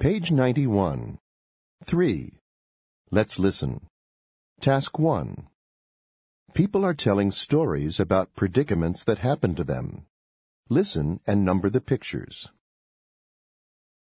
Page 91. 3. Let's listen. Task 1. People are telling stories about predicaments that happened to them. Listen and number the pictures.